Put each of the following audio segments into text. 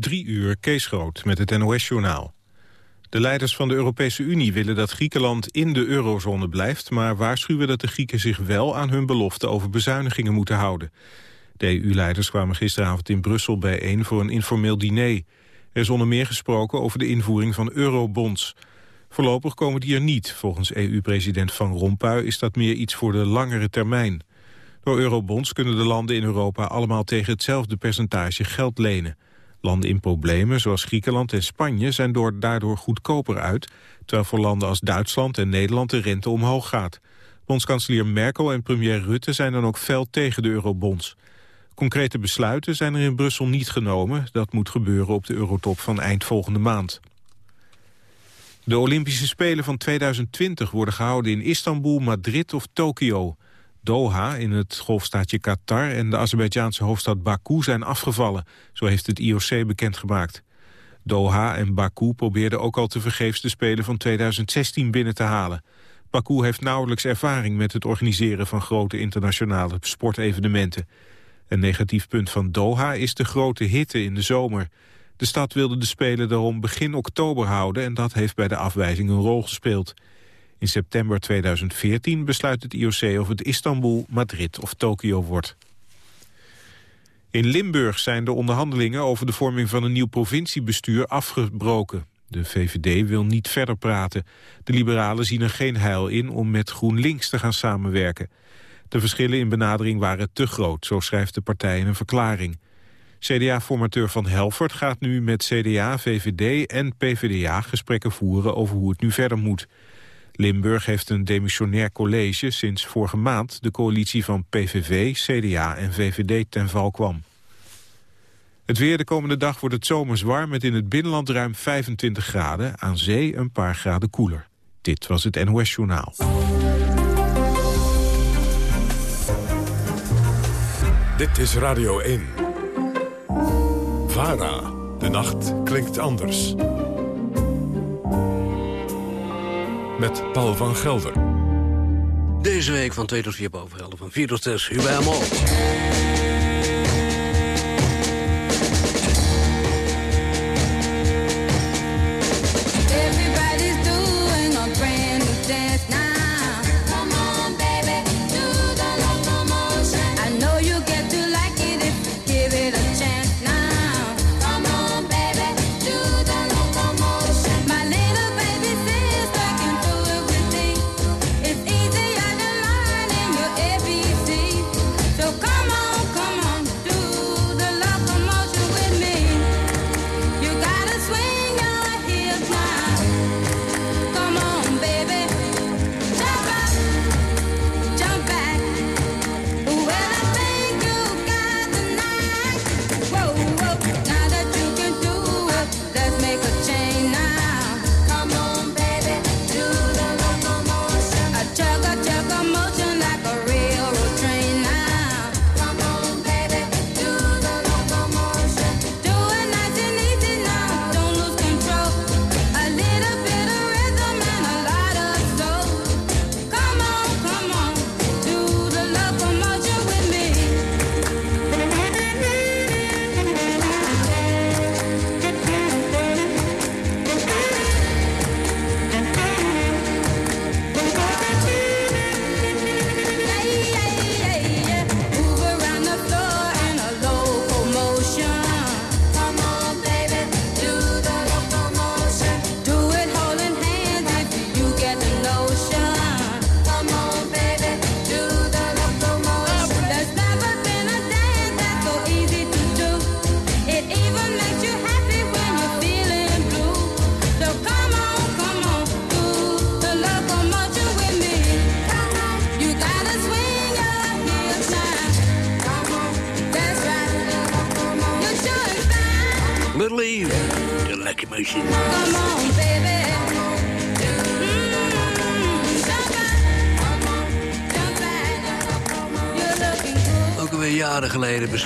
Drie uur, Kees Groot, met het NOS-journaal. De leiders van de Europese Unie willen dat Griekenland in de eurozone blijft... maar waarschuwen dat de Grieken zich wel aan hun belofte over bezuinigingen moeten houden. De EU-leiders kwamen gisteravond in Brussel bijeen voor een informeel diner. Er is onder meer gesproken over de invoering van eurobonds. Voorlopig komen die er niet. Volgens EU-president Van Rompuy is dat meer iets voor de langere termijn. Door eurobonds kunnen de landen in Europa allemaal tegen hetzelfde percentage geld lenen. Landen in problemen, zoals Griekenland en Spanje, zijn door, daardoor goedkoper uit... terwijl voor landen als Duitsland en Nederland de rente omhoog gaat. Bondskanselier Merkel en premier Rutte zijn dan ook fel tegen de eurobonds. Concrete besluiten zijn er in Brussel niet genomen. Dat moet gebeuren op de eurotop van eind volgende maand. De Olympische Spelen van 2020 worden gehouden in Istanbul, Madrid of Tokio. Doha in het golfstaatje Qatar en de Azerbeidzjaanse hoofdstad Baku zijn afgevallen. Zo heeft het IOC bekendgemaakt. Doha en Baku probeerden ook al te vergeefs de Spelen van 2016 binnen te halen. Baku heeft nauwelijks ervaring met het organiseren van grote internationale sportevenementen. Een negatief punt van Doha is de grote hitte in de zomer. De stad wilde de Spelen daarom begin oktober houden... en dat heeft bij de afwijzing een rol gespeeld. In september 2014 besluit het IOC of het Istanbul, Madrid of Tokio wordt. In Limburg zijn de onderhandelingen over de vorming van een nieuw provinciebestuur afgebroken. De VVD wil niet verder praten. De liberalen zien er geen heil in om met GroenLinks te gaan samenwerken. De verschillen in benadering waren te groot, zo schrijft de partij in een verklaring. CDA-formateur Van Helvert gaat nu met CDA, VVD en PVDA gesprekken voeren over hoe het nu verder moet. Limburg heeft een demissionair college sinds vorige maand de coalitie van PVV, CDA en VVD ten val kwam. Het weer de komende dag wordt het zomers warm met in het binnenland ruim 25 graden, aan zee een paar graden koeler. Dit was het NOS Journaal. Dit is Radio 1. VARA. De nacht klinkt anders. Met Paul van Gelder. Deze week van 2 tot 4 boven van 4 tot 6. Hubert Amol.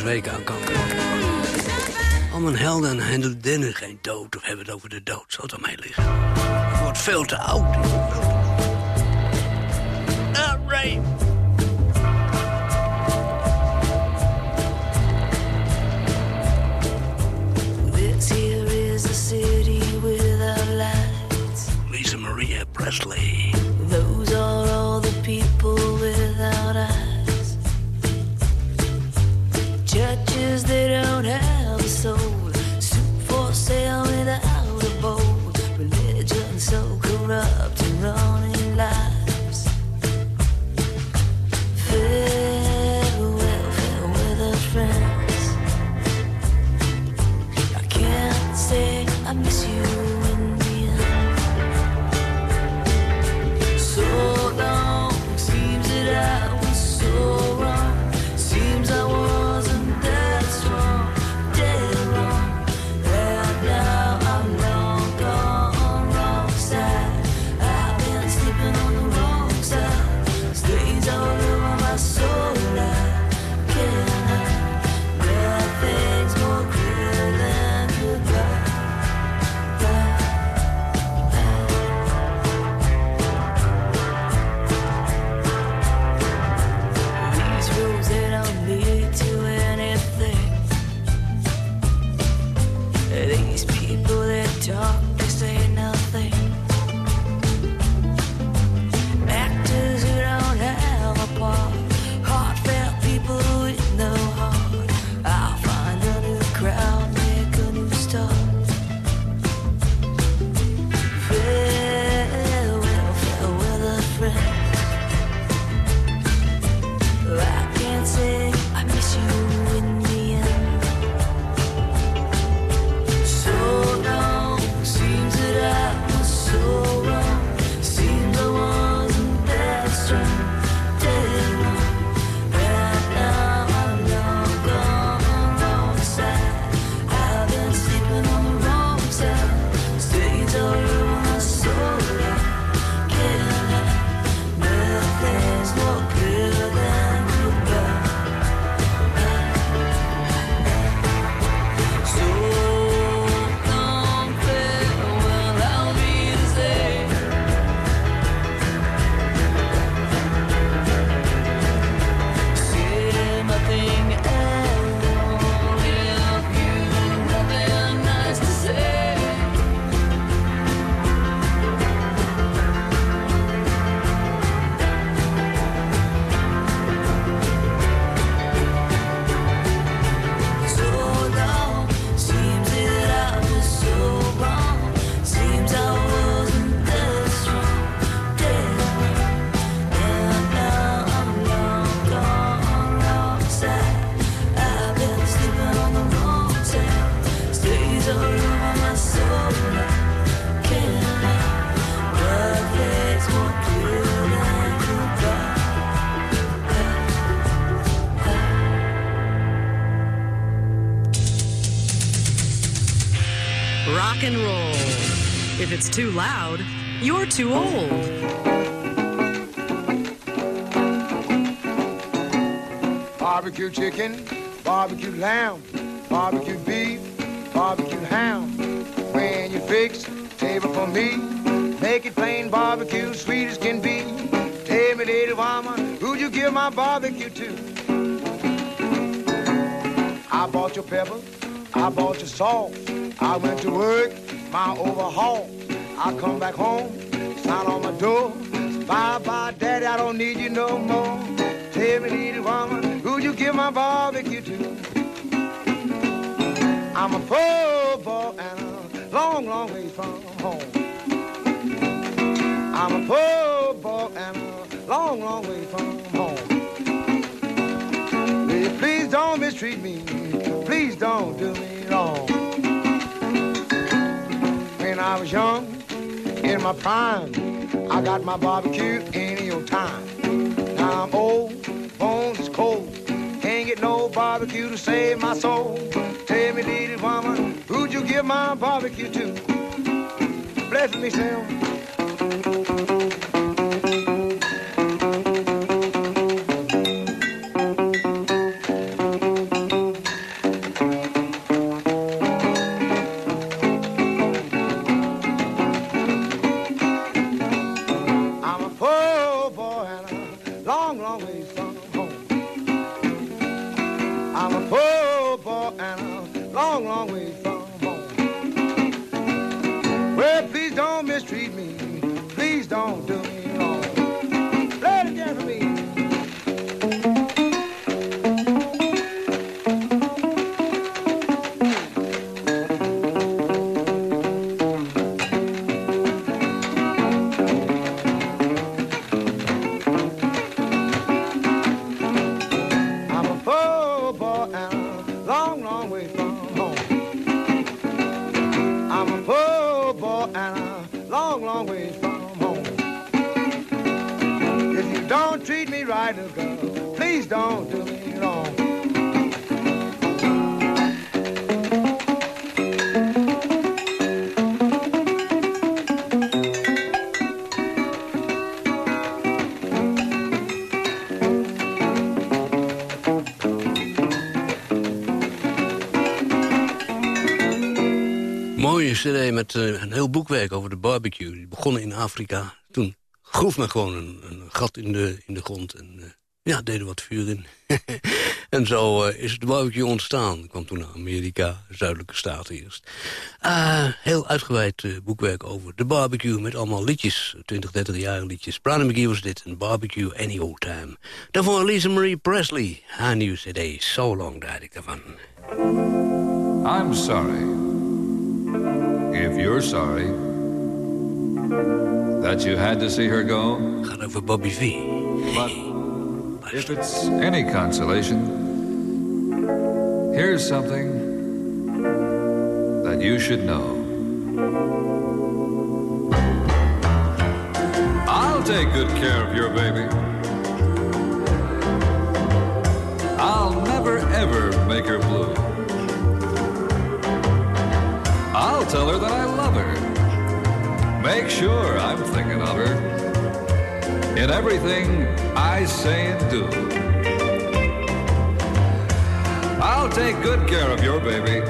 Geleden too loud, you're too old. Barbecue chicken, barbecue lamb, barbecue beef, barbecue ham. When you fix table for me, make it plain barbecue, sweet as can be. Tell me, lady woman, who'd you give my barbecue to? I bought your pepper, I bought your salt. I went to work, my overhaul. I come back home, sign on my door. Bye bye, daddy, I don't need you no more. Tell me, little woman, who you give my barbecue to? I'm a poor boy and a long, long way from home. I'm a poor boy and a long, long way from home. Please don't mistreat me. Please don't do me wrong. When I was young, in my prime. I got my barbecue in your time. Now I'm old, bones is cold. Can't get no barbecue to save my soul. Tell me, little woman, who'd you give my barbecue to? Bless me, Sam. Afrika. Toen groef men gewoon een, een gat in de, in de grond. En uh, ja, deden wat vuur in. en zo uh, is de barbecue ontstaan. Kwam toen naar Amerika, zuidelijke staten eerst. heel uitgebreid boekwerk over de barbecue met allemaal liedjes. 20, 30 jaar liedjes. Brown McGee was dit, een barbecue any old time. Daarvoor Lisa Marie Presley. Haar nieuwe cd, So Long draait ik daarvan. I'm sorry. If you're sorry that you had to see her go. Gaat over Bobby Vee. But if it's any consolation, here's something that you should know. I'll take good care of your baby. I'll never ever make her blue. I'll tell her that I love her. Make sure I'm thinking of her in everything I say and do. I'll take good care of your baby.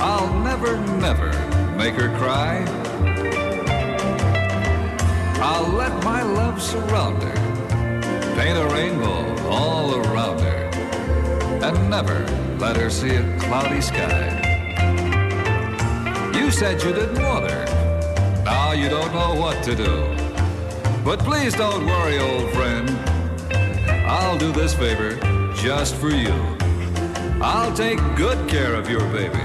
I'll never, never make her cry. I'll let my love surround her, paint a rainbow all around her, and never let her see a cloudy sky. You said you didn't want her. Now you don't know what to do. But please don't worry, old friend. I'll do this favor just for you. I'll take good care of your baby.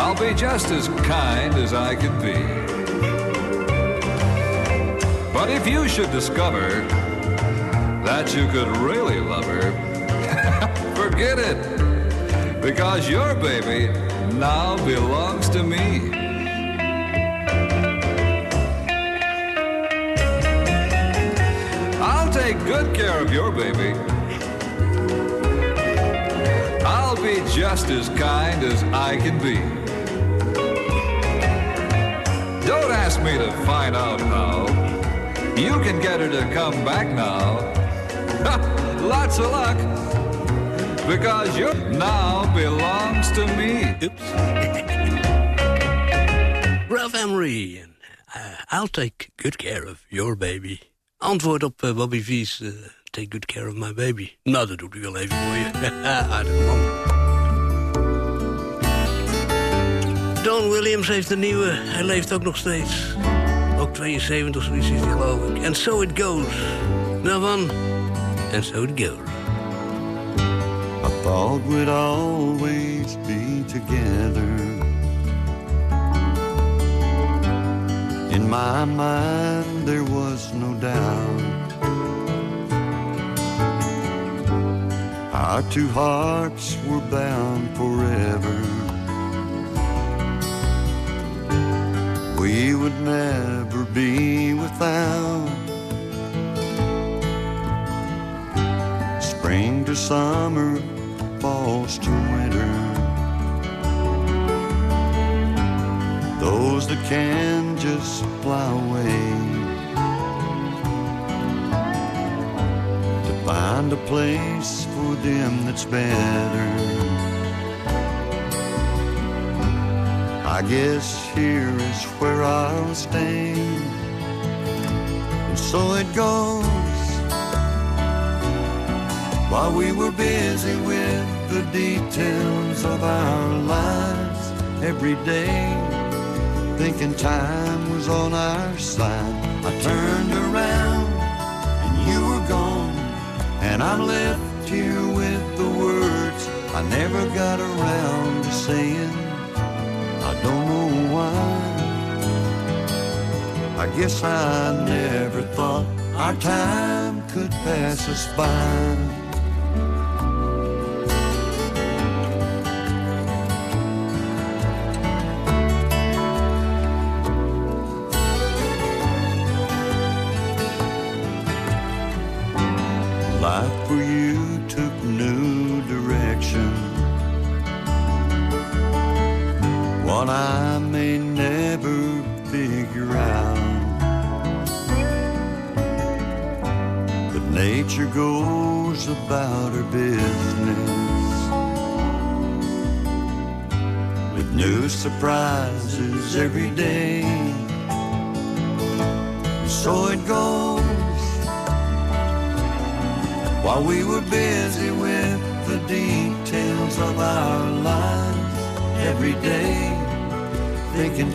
I'll be just as kind as I can be. But if you should discover that you could really love her, forget it. Because your baby now belongs to me. I'll take good care of your baby. I'll be just as kind as I can be. Don't ask me to find out how. You can get her to come back now. Lots of luck. Because you now belongs to me. Oops. Ralph Emery. En, uh, I'll take good care of your baby. Antwoord op uh, Bobby V's uh, Take good care of my baby. Nou, dat doet u wel even voor je. Aardige man. Don Williams heeft een nieuwe. Hij leeft ook nog steeds. Ook 72, zoiets is geloof ik. And so it goes. Daarvan. And so it goes. Thought we'd always be together. In my mind, there was no doubt. Our two hearts were bound forever. We would never be without. Spring to summer, to winter. Those that can just fly away to find a place for them that's better. I guess here is where I'll stay, and so it goes. While we were busy with the details of our lives every day, thinking time was on our side, I turned around and you were gone, and I'm left here with the words I never got around to saying. I don't know why. I guess I never thought our time could pass us by.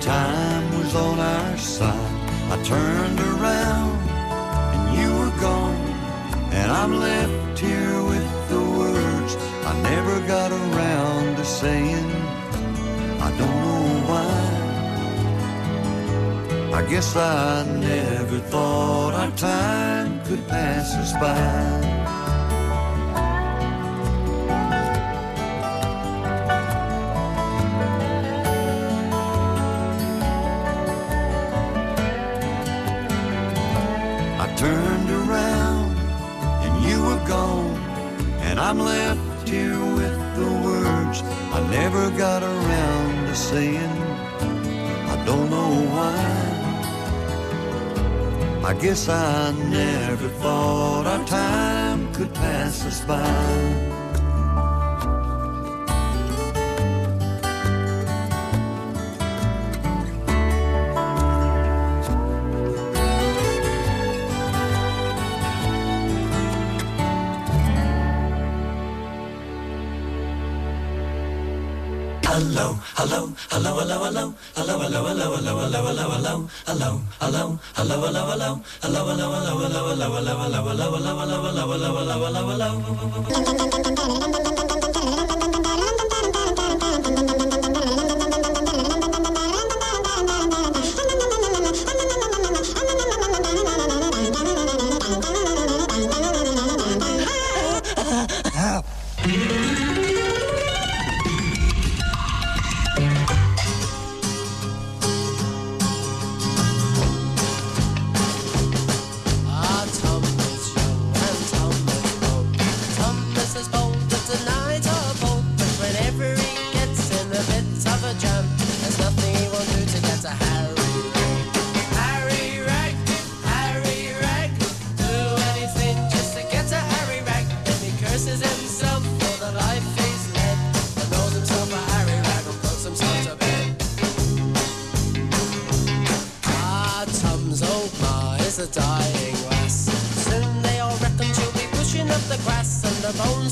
Time was on our side, I turned around and you were gone, and I'm left here with the words I never got around to saying. I don't know why. I guess I never thought our time could pass us by. Turned around and you were gone, and I'm left here with the words I never got around to saying. I don't know why. I guess I never thought our time could pass us by. hallo, hallo, hallo, hallo, hallo, hallo, hallo, hallo, hallo, hallo, hallo, hallo, hallo, hallo, hallo, hallo, hallo, hallo,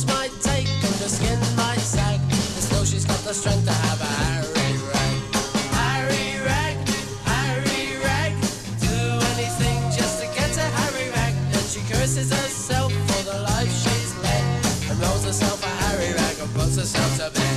and the might take and the skin might sag. As though she's got the strength to have a Harry Rag. Harry Rag, Harry Rag, do anything just to get to Harry Rag. Then she curses herself for the life she's led, and rolls herself a Harry Rag and puts herself to bed.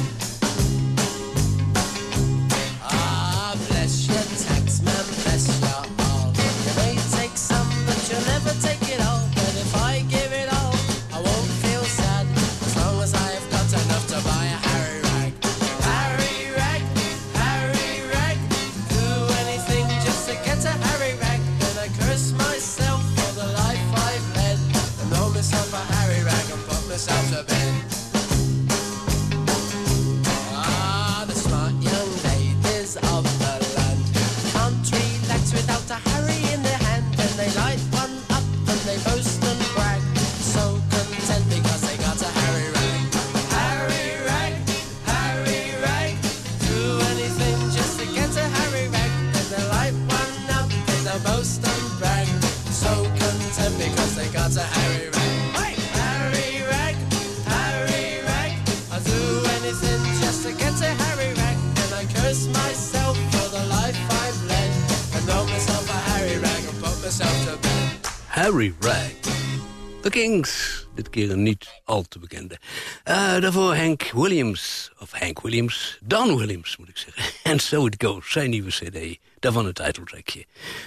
Kings. Dit keer een niet al te bekende. Eh, daarvoor Hank Williams. Of Hank Williams. Don Williams, moet ik zeggen. And So It Goes, zijn nieuwe cd. Daarvan het titeltrackje.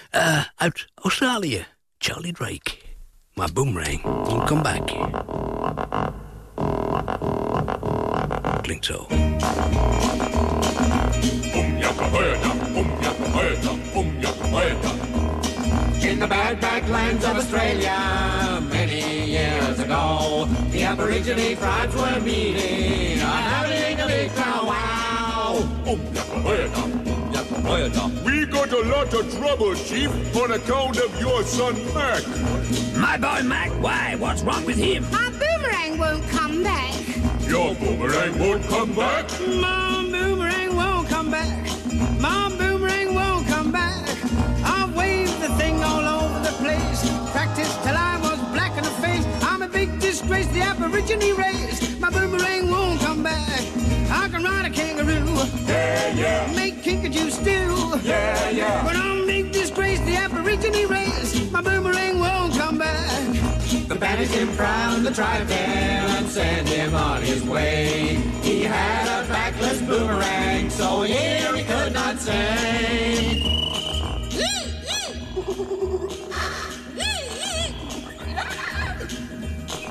Eh, uit Australië. Charlie Drake. Maar Boomerang won't come back. Klinkt zo. In the bad backlands of Australia, many years ago, the Aborigine tribes were meeting, are having a big powwow. We got a lot of trouble, Chief, on account of your son Mac. My boy Mac, why? What's wrong with him? Uh, Boomerang boomerang won't come back. Your boomerang won't come back. My disgrace, the Aborigine race. My boomerang won't come back. I can ride a kangaroo. Yeah, yeah. Make kinkajou stew. Yeah, yeah. But I'm a big disgrace, the Aborigine race. My boomerang won't come back. The banish him from the tribe and send him on his way. He had a backless boomerang, so here he could not say.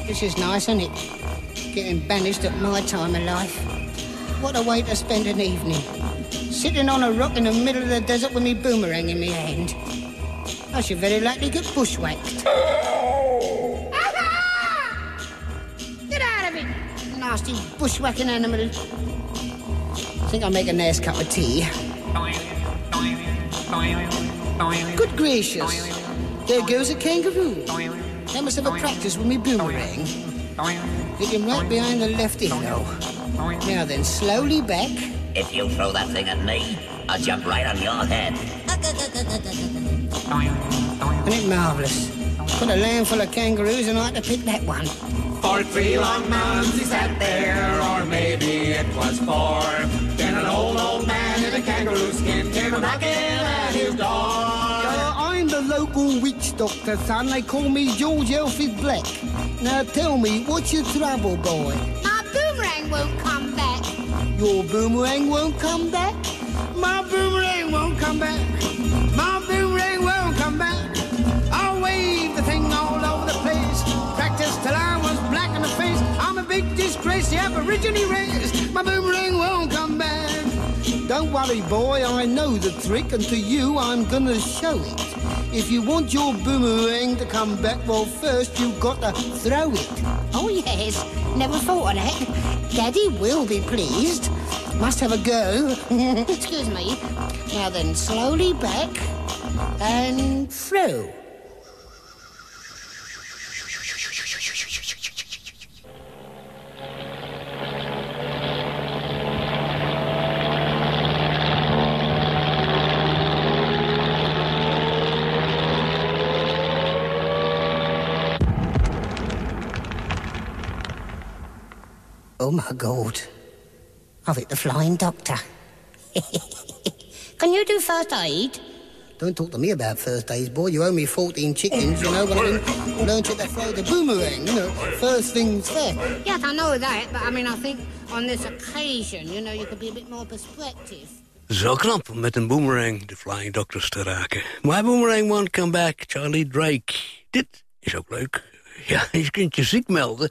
This is nice, isn't it? Getting banished at my time of life. What a way to spend an evening. Sitting on a rock in the middle of the desert with me boomerang in my hand. I should very likely get bushwhacked. Get out of it! Nasty bushwhacking animal. I Think I'll make a nice cup of tea. Good gracious. There goes a kangaroo. I must have a practice with me boomerang. Hit him right behind the left ear. Now then, slowly back. If you throw that thing at me, I'll jump right on your head. Isn't it marvellous? Put a land full of kangaroos and I had to pick that one. For three long months he sat there, or maybe it was four. Then an old, old man in a kangaroo skin came knocking at his door. Local witch doctor, son. They call me George Elfie Black. Now tell me, what's your trouble, boy? My boomerang won't come back. Your boomerang won't come back? My boomerang won't come back. My boomerang won't come back. I'll wave the thing all over the place. Practice till I was black in the face. I'm a big disgrace, the Aborigine race. My boomerang won't come back. Don't worry, boy, I know the trick, and to you I'm gonna show it. If you want your boomerang to come back, well, first you've got to throw it. Oh, yes. Never thought of that. Daddy will be pleased. Must have a go. Excuse me. Now then, slowly back and throw. Oh my God. I've hit the flying doctor. Can you do first aid? Don't talk to me about first days, boy. You owe me 14 chickens, you know, when I learned to throw the boomerang, you know. First things first. Yes, I know that, but I mean, I think on this occasion, you know, you could be a bit more perspective. Zo knap om met een boomerang de Flying Doctors te raken. My boomerang won't come back, Charlie Drake. Dit is ook leuk. Ja, je kunt je ziek melden,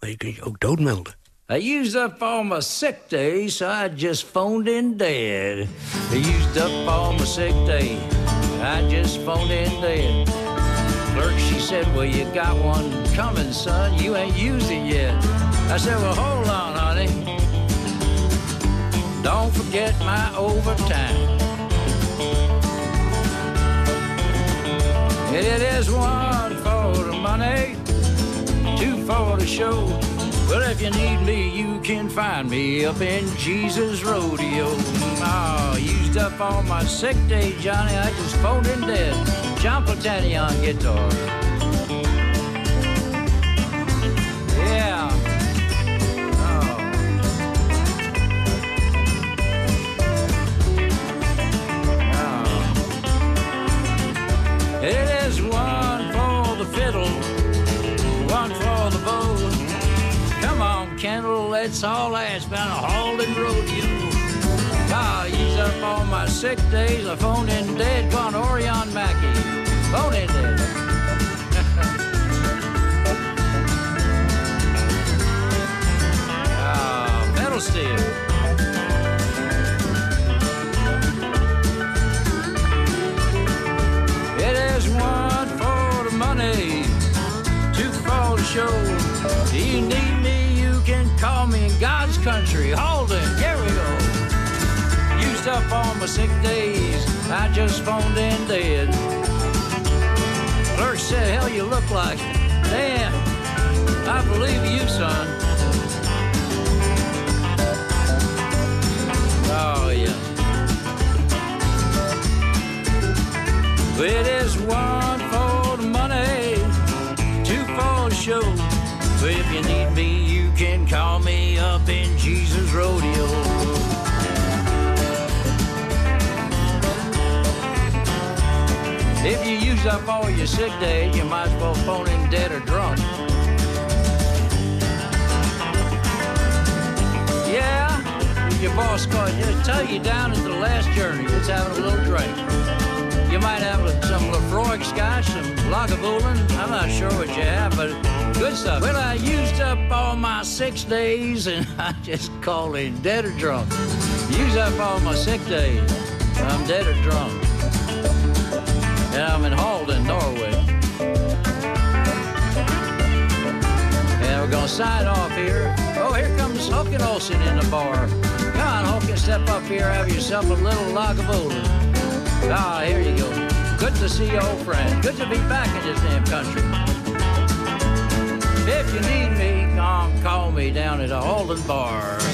maar je kunt je ook doodmelden. I used up all my sick days, so I just phoned in dead. I used up all my sick days, I just phoned in dead. Clerk, she said, well, you got one coming, son. You ain't used it yet. I said, well, hold on, honey. Don't forget my overtime. It is one for the money, two for the show. Well, if you need me, you can find me up in Jesus Rodeo. Oh, used up all my sick days, Johnny. I just phoned in dead. John Platani on guitar. On, Kendall, let's all ask about a Halden rodeo. I used up all my sick days. I phoned in dead. Come on, Orion Mackey. Phone in dead. Ah, metal steel. It is one for the money, two for the show. Do you need country. Holden, here we go. Used up all my sick days. I just phoned in dead. Clerk said, hell, you look like. Damn. I believe you, son. Oh, yeah. It is one for money, two for show. If you need me, use up all your sick days, you might as well phone in dead or drunk. Yeah, your boss calls you, tell you down at the last journey, just having a little drink. You might have some Laphroaig scotch, some Lagavulin. I'm not sure what you have, but good stuff. Well, I used up all my six days, and I just called in dead or drunk. Use up all my sick days. I'm dead or drunk. And I'm in Halden, Norway. And we're gonna sign off here. Oh, here comes Hulkin Olsen in the bar. Come on, Hulkin, step up here, have yourself a little Lagavulin. Ah, here you go. Good to see you, old friend. Good to be back in this damn country. If you need me, come call me down at the Holden Bar.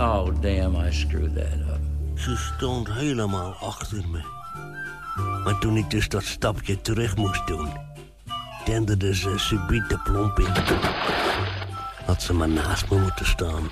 Oh, damn, I screwed that up. Ze stond helemaal achter me. Maar toen ik dus dat stapje terug moest doen... denderde ze subiet de plomp in. Had ze maar naast me moeten staan.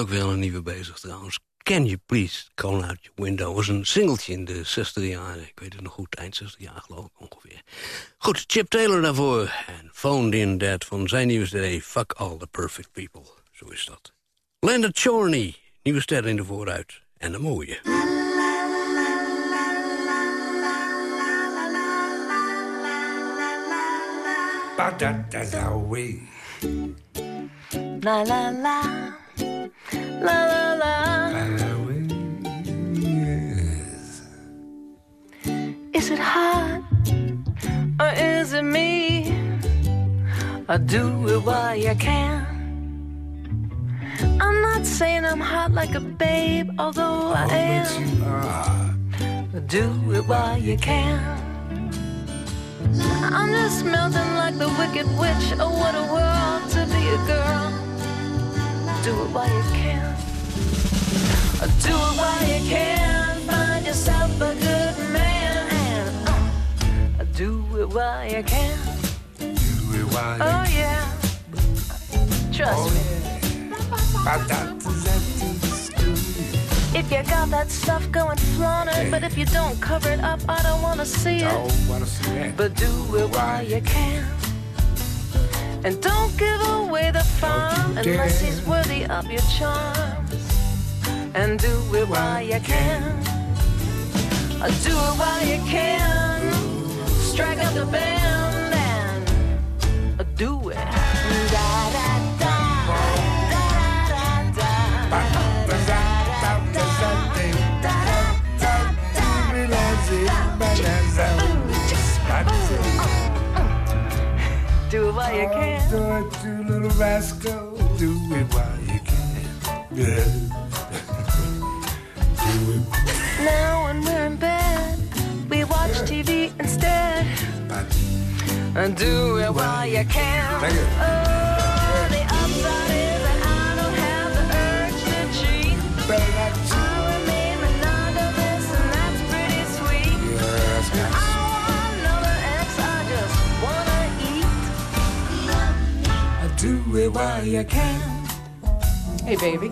Ook weer een nieuwe bezig trouwens. Can You Please Call Out Your Window was een singeltje in de 60 jaren. Ik weet het nog goed, eind 60 jaar geloof ik ongeveer. Goed, Chip Taylor daarvoor. En Phoned In Dead van zijn nieuwe CD Fuck All The Perfect People. Zo is dat. Leonard Chorney, nieuwe ster in de vooruit. En een mooie. La la la. La la la. Is it hot or is it me? I do it while you can. I'm not saying I'm hot like a babe, although I am. Do it while you can. I'm just melting like the wicked witch. Oh, what a world to be a girl. Do it while you can. Do it while you can. Find yourself a good man. And uh, do it while you can. Do it while you Oh, yeah. Trust me. If you got that stuff going, flaunt it. But if you don't cover it up, I don't wanna see it. Don't wanna see that. But do it while you can. And don't give away the farm unless he's worthy of your charms. And do it while you can. Uh, Do it while you can. Strike up the band and uh, do it. Do it while you can. Do it, do little rascal. Do it while you can. Yeah. Do it. Now when we're in bed, we watch TV instead. And do it while you can. You. Oh, while you can. Hey, baby.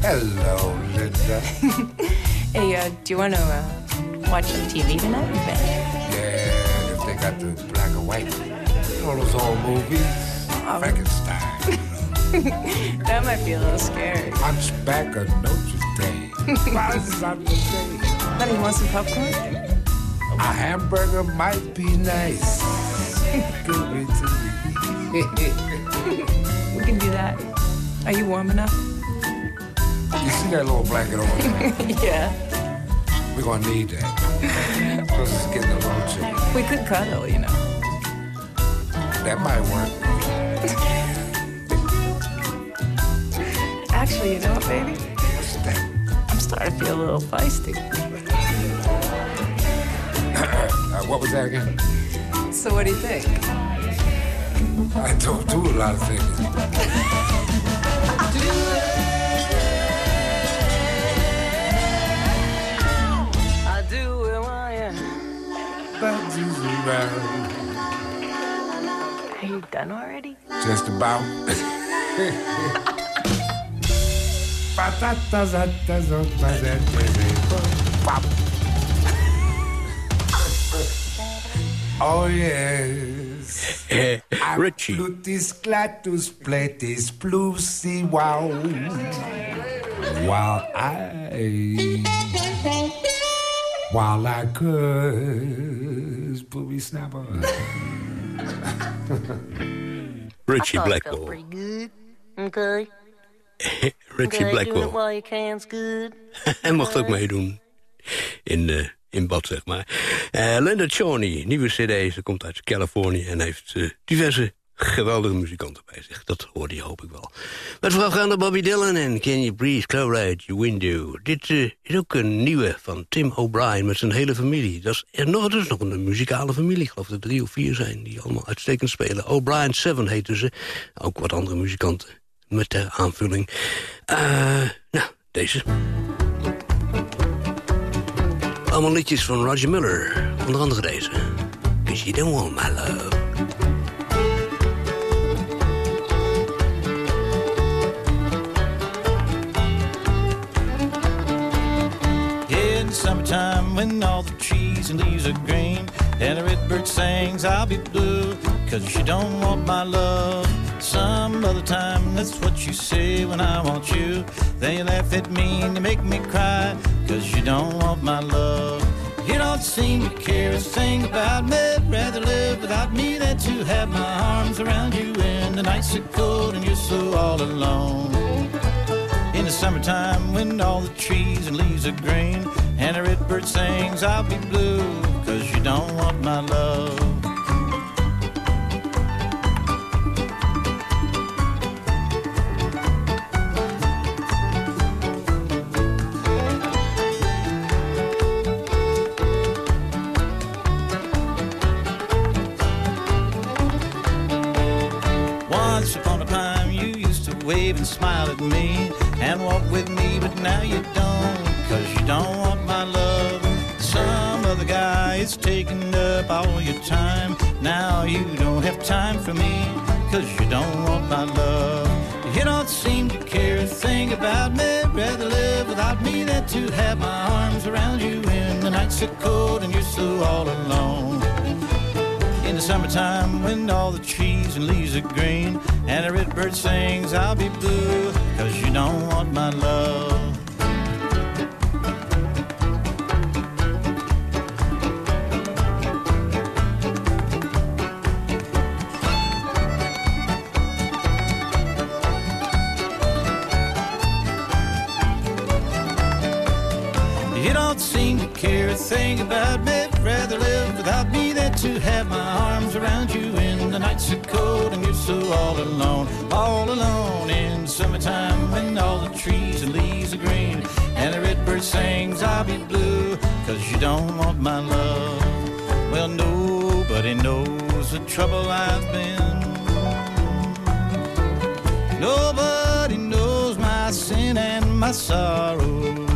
Hello, Linda. Hey, uh, do you want to uh, watch some TV tonight? Yeah, if they got the black and white. You know those old movies? Frankenstein. that might be a little scary. Hunchback of Notre Dame. What's on the day? Honey, you want some popcorn? A hamburger might be nice. Give me We can do that. Are you warm enough? You see that little blanket over there? yeah. We're gonna need that. Because it's getting a little chilly. We could cuddle, you know. That might work. Actually, you know what, baby? I'm starting to feel a little feisty. uh, what was that again? So what do you think? I don't do a lot of thinking. I do it while you Bugs around. Are you done already? Just about. Patatas atas on my Pop. Oh yes. Richie. Plutis clatus platis plusi wow. While I while I curse booby snapper. Richie I thought it felt Blackmore. pretty good. Okay. Richie okay, Do Blackwell. it while you can's good. Hij mocht ook meedoen. In, eh, in bad, zeg maar. Eh Linda Chorney, nieuwe cd. Ze komt uit Californië en heeft eh, diverse geweldige muzikanten bij zich. Dat hoorde je hoop ik wel. Met voorafgaande Bobby Dylan en Can You Breathe Your Window. Dit eh, is ook een nieuwe van Tim O'Brien met zijn hele familie. Dat is er nog, dat nog een muzikale familie. Ik geloof dat er drie of vier zijn die allemaal uitstekend spelen. O'Brien 7 heten ze. Ook wat andere muzikanten met ter aanvulling. Eh, nou, deze. Allemaal liedjes van Roger Miller. Onder andere deze. Cause you don't want my love. In summertime when all the trees and leaves are green And a red bird sings I'll be blue Cause you don't want my love Some other time, that's what you say when I want you. Then you laugh at me and you make me cry, cause you don't want my love. You don't seem to care a thing about me. Rather live without me than to have my arms around you when the nights are cold and you're so all alone. In the summertime when all the trees and leaves are green and a redbird sings, I'll be blue, cause you don't want my love. Wave and smile at me and walk with me, but now you don't, cause you don't want my love. Some other guy is taking up all your time. Now you don't have time for me, cause you don't want my love. You don't seem to care a thing about me. Rather live without me than to have my arms around you when the nights are cold and you're so all alone. In the summertime when all the trees and leaves are green and a red bird sings, I'll be blue, cause you don't want my love. You don't seem to care a thing about me. Rather to have my arms around you in the nights are cold and you're so all alone. All alone in summertime when all the trees and leaves are green and the red bird sings, I'll be blue, cause you don't want my love. Well, nobody knows the trouble I've been. Nobody knows my sin and my sorrow.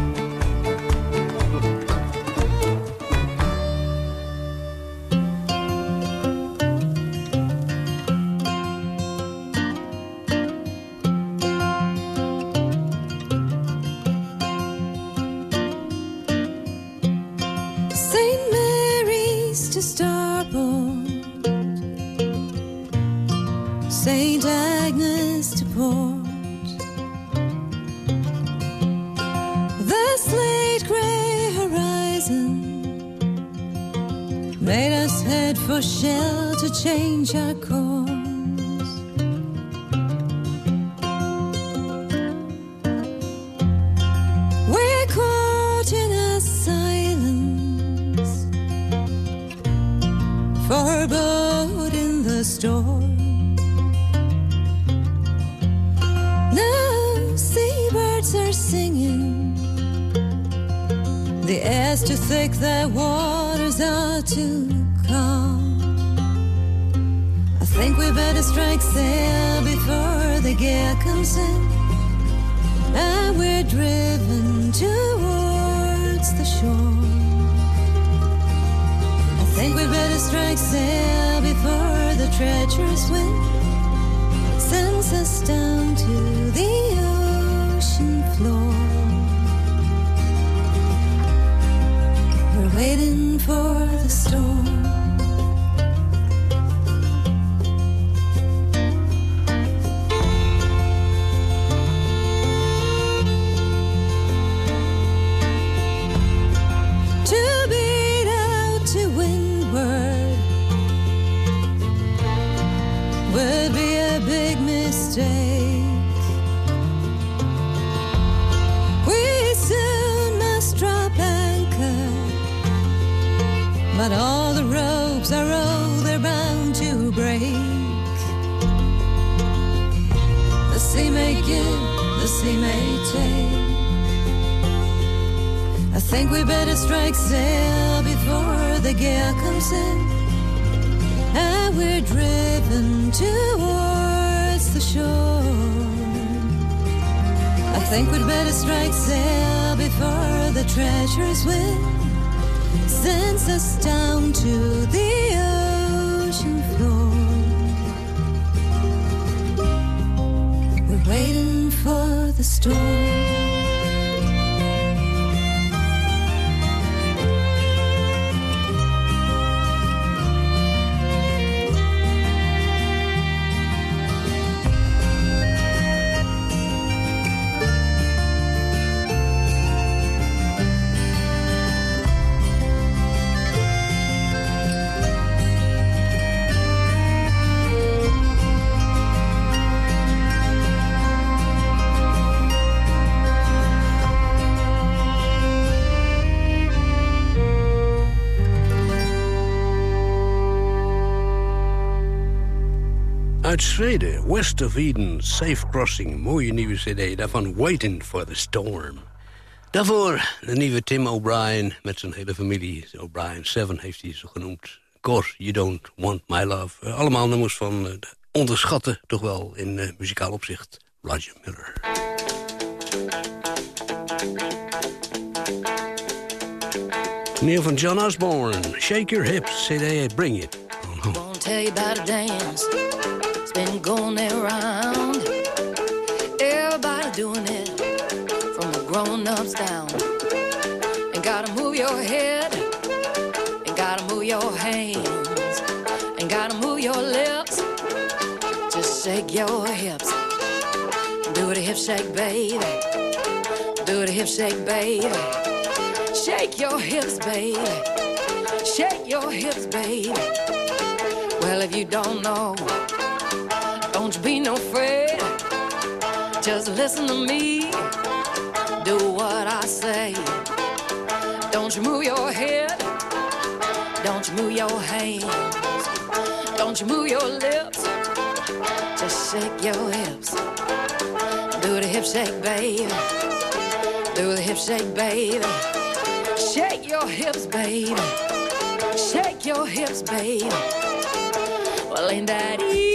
For Shell to change our course. We're caught in a silence, forebode in the storm. Now seabirds are singing, the air's too thick, the waters are too I think we better strike sail before the gale comes in and we're driven towards the shore. I think we better strike sail before the treacherous wind sends us down to the ocean floor. We're waiting for the storm. Think we better strike sail before the gale comes in. And we're driven towards the shore. I think we'd better strike sail before the treacherous wind sends us down to the ocean floor. We're waiting for the storm. Uit Zweden, West of Eden, Safe Crossing. Mooie nieuwe cd, daarvan Waiting for the Storm. Daarvoor de nieuwe Tim O'Brien met zijn hele familie. O'Brien 7 heeft hij zo genoemd. Cause You Don't Want My Love. Eh, allemaal nummers van uh, onderschatten, toch wel, in uh, muzikaal opzicht. Roger Miller. Neil van John Osborne, Shake Your Hips, CD Bring It. Won't tell you about a dance. Been going around. Everybody doing it, from the grown-ups down. And gotta move your head, and gotta move your hands, and gotta move your lips. Just shake your hips. Do the hip shake, baby. Do the hip shake, baby. Shake your hips, baby. Shake your hips, baby. Well, if you don't know, don't you be no afraid. Just listen to me. Do what I say. Don't you move your head. Don't you move your hands. Don't you move your lips. Just shake your hips. Do the hip shake, baby. Do the hip shake, baby. Shake your hips, baby. Shake your hips, baby. Well, ain't that easy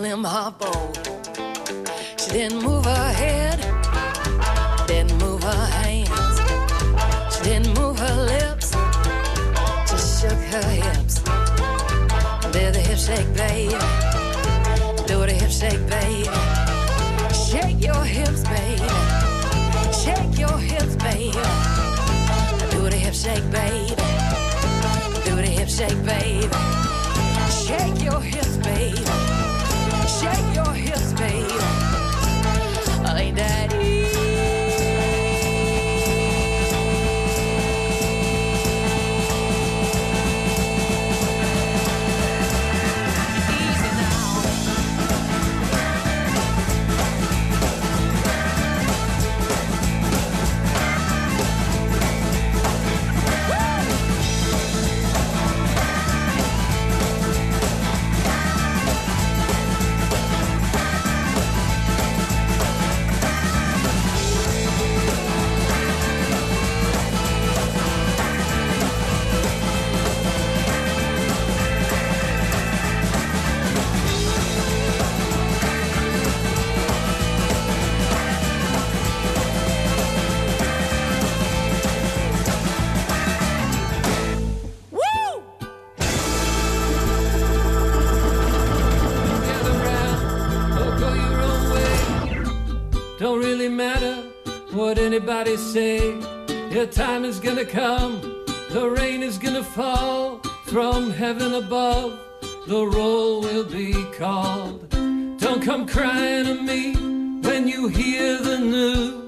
Slim Harpo. She didn't move her head, didn't move her hands, she didn't move her lips, just shook her hips. Did the hip shake, baby. Do the hip shake, baby. Shake your hips, baby. Shake your hips, baby. Do the hip shake, baby. Do the hip shake, baby. Shake your hips, anybody say. Your time is gonna come, the rain is gonna fall from heaven above. The roll will be called. Don't come crying to me when you hear the news.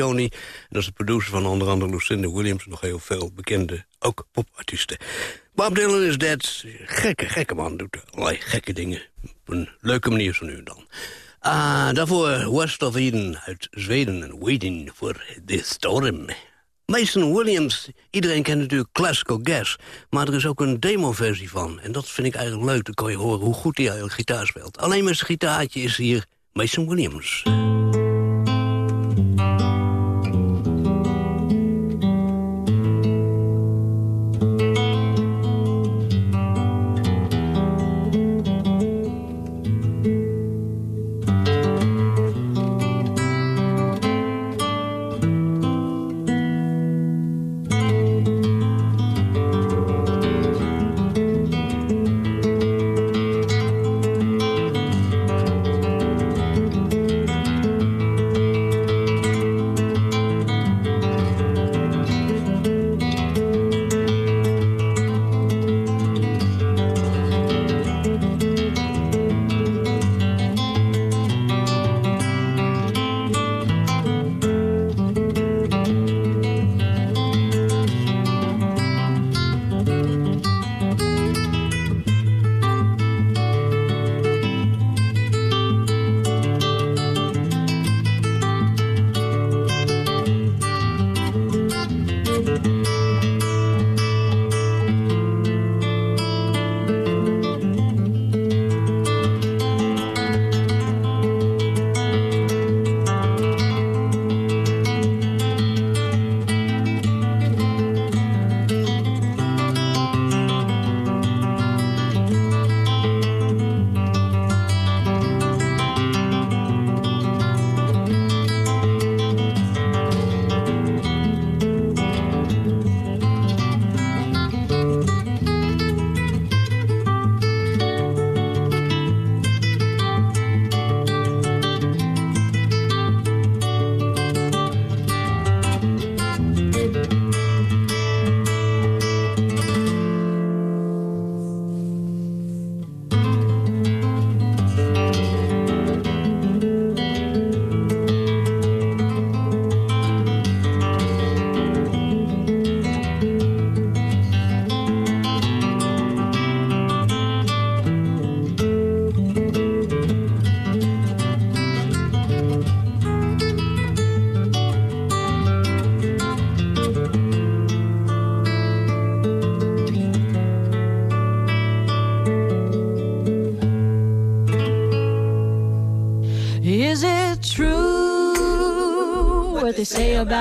En dat is de producer van onder andere Lucinda Williams... nog heel veel bekende, ook popartiesten. Bob Dylan is dead. Gekke, gekke man. Doet allerlei gekke dingen. Op een leuke manier zo nu en dan. Ah, daarvoor West of Eden uit Zweden. En Waiting for the Storm. Mason Williams, iedereen kent natuurlijk Classical Gas... maar er is ook een demo-versie van. En dat vind ik eigenlijk leuk. Dan kan je horen hoe goed hij eigenlijk gitaar speelt. Alleen met zijn gitaartje is hier Mason Williams.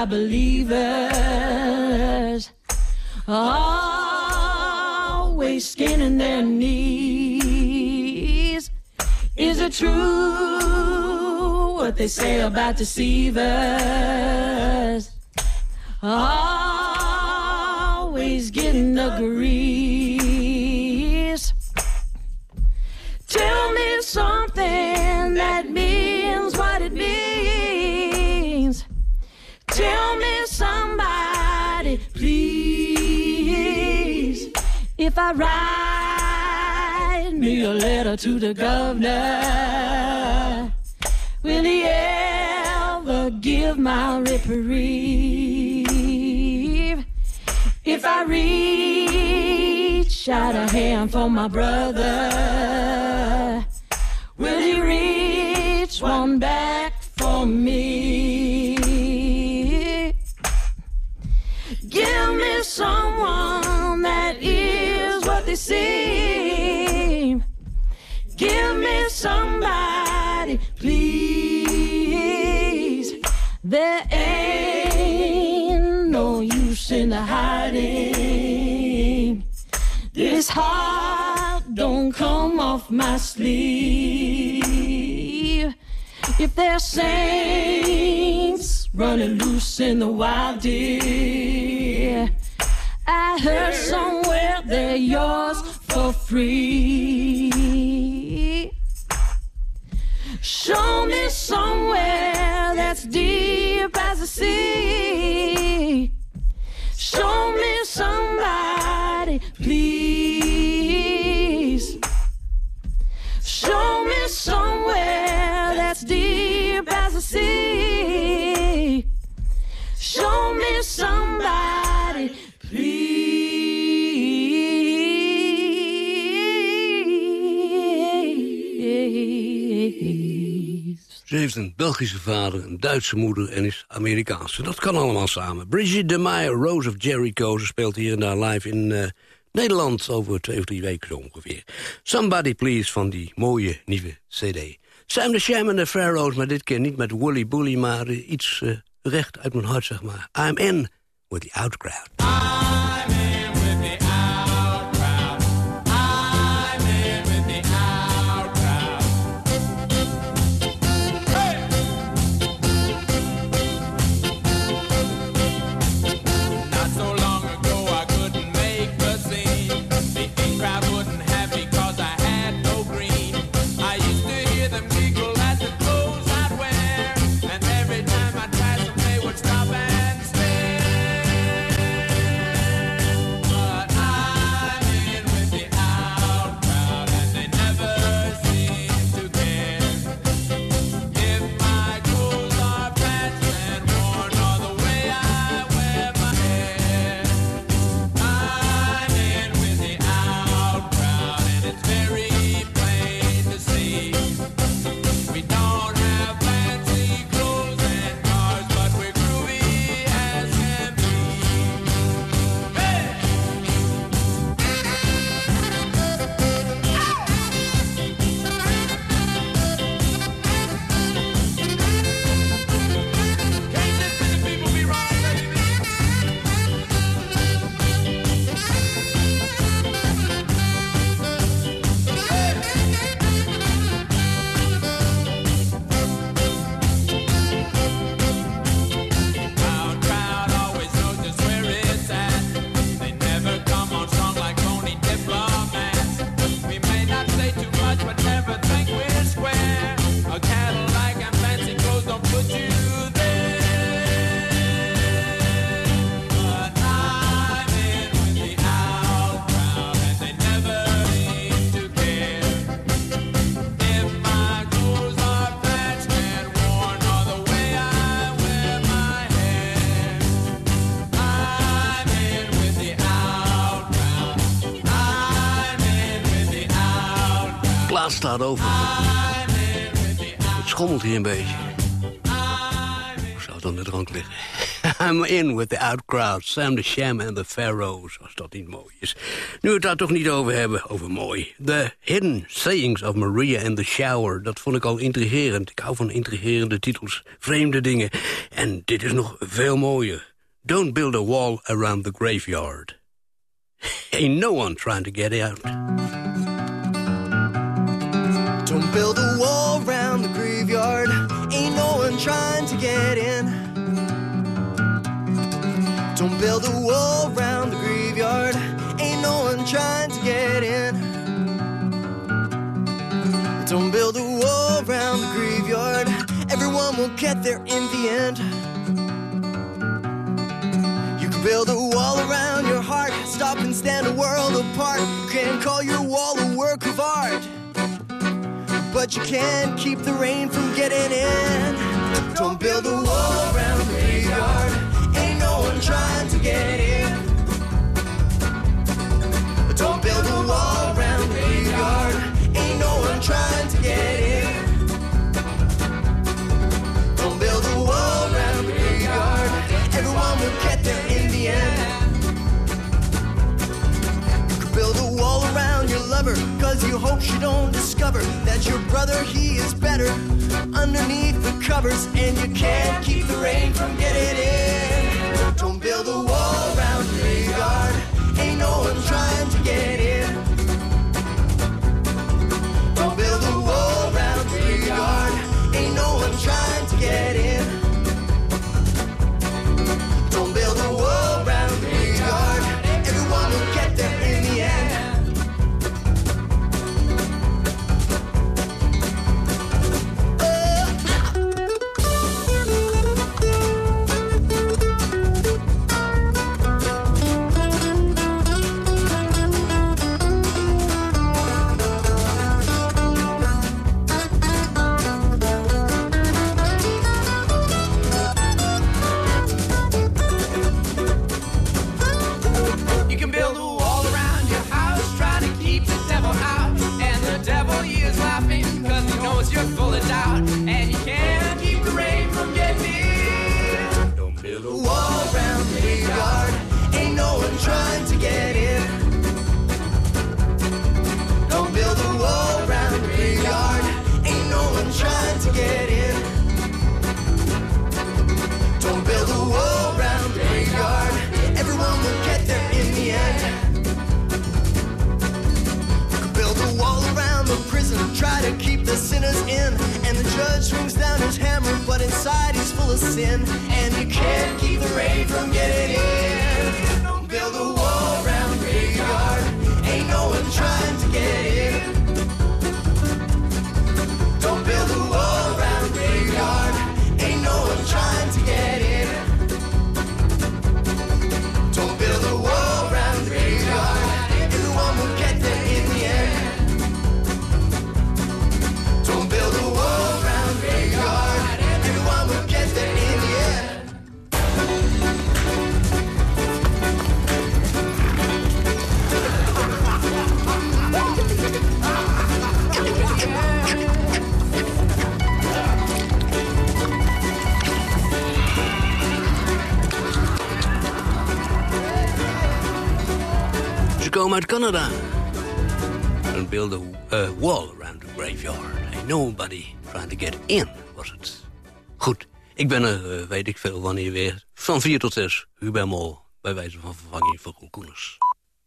Say believers? Always skinning their knees. Is it true what they say about deceivers? Letter to the governor, will he ever give my reprieve? If I reach out a hand for my brother, This heart don't come off my sleeve. If there's saints running loose in the wild deer, I heard somewhere they're yours for free. Show me somewhere that's deep as the sea. Show me somebody, somewhere that's deep as the sea. Show me somebody, please. Ze heeft een Belgische vader, een Duitse moeder en is Amerikaanse. Dat kan allemaal samen. Brigitte de Meijer, Rose of Jericho. Ze speelt hier en daar live in eh, Nederland over twee of drie weken zo ongeveer. Somebody Please van die mooie nieuwe cd. Sam the Sham en de Pharaohs, maar dit keer niet met Woolly Bully... maar iets eh, recht uit mijn hart, zeg maar. I'm in with the outcrowd. Het schommelt hier een beetje. Hoe zou het aan de drank liggen? I'm in with the out crowd. Sam the Sham and the Pharaohs. Als dat niet mooi is. Nu we het daar toch niet over hebben, over mooi. The Hidden Sayings of Maria in the Shower. Dat vond ik al intrigerend. Ik hou van intrigerende titels. Vreemde dingen. En dit is nog veel mooier. Don't build a wall around the graveyard. Ain't no one trying to get out. Build a wall around the graveyard. Ain't no one trying to get in. Don't build a wall around the graveyard. Ain't no one trying to get in. Don't build a wall around the graveyard. Everyone will get there in the end. You can build a wall around your heart. Stop and stand a world apart. You can call your wall a work of art but you can't keep the rain from getting in. Don't build a wall around the graveyard. Ain't no one trying to get in. Don't build a wall around the graveyard. Ain't no one trying to get in. lover, cause you hope she don't discover that your brother, he is better underneath the covers, and you can't keep the rain from getting in. Don't build a wall around your yard, ain't no one trying to get in. Canada. And build a, wall around the graveyard. Nobody trying to get in, was het. Goed, ik ben er, eh, weet ik veel wanneer weer, van 4 tot 6, Hubert Mol. Bij wijze van vervanging voor Koen